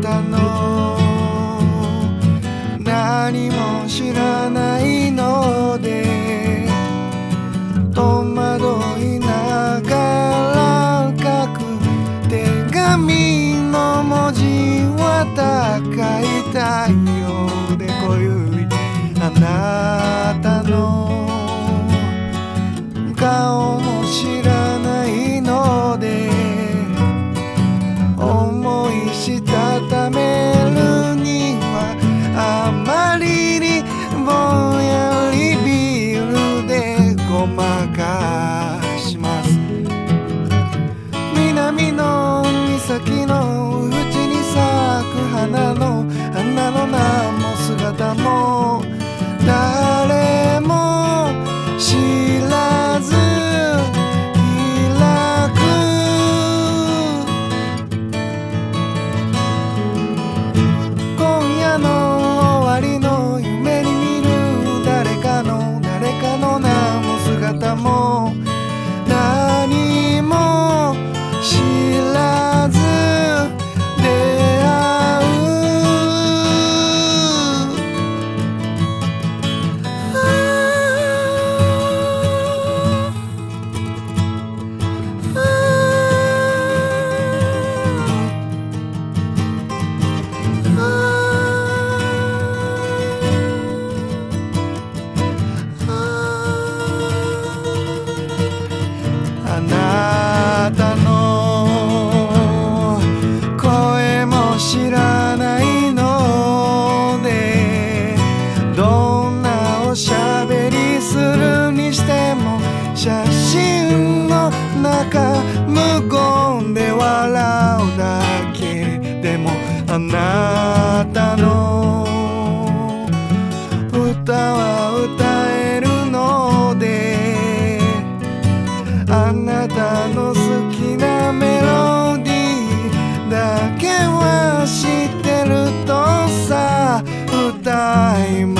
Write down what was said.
たの。何も知らないので。戸惑いながら書く手紙の文字は高い太陽で小指あな的梦。歌は歌えるのであなたの好きなメロディーだけは知ってるとさ歌います。